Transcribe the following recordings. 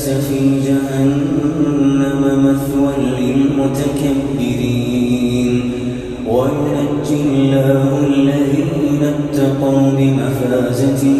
أليس في جهنم مثوى للمتكبرين. وينجي الله الذين اتقوا بمفازتهم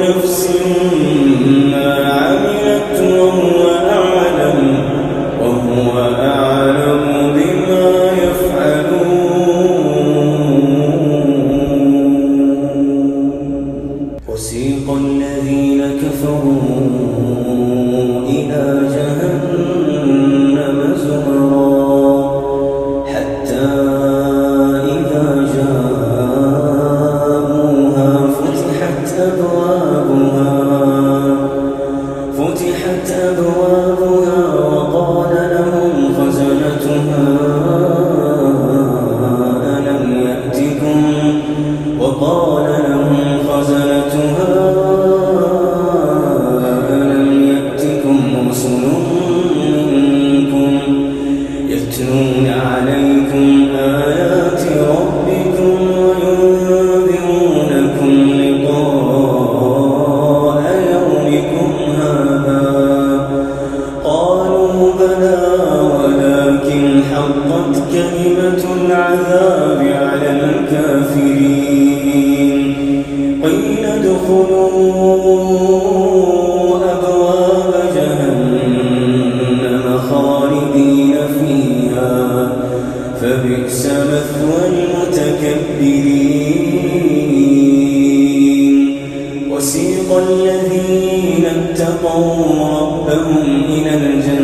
نفس ما يتلون عليكم آيات ربكم وينذرونكم لقاء هذا. قالوا بلى ولكن كلمة العذاب على الكافرين. قيل ادخلوا الذين اتقوا ربهم إلى الجنة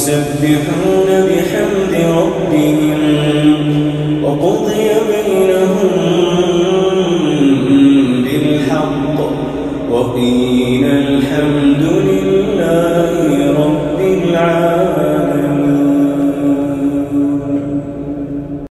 يسبحون بحمد ربهم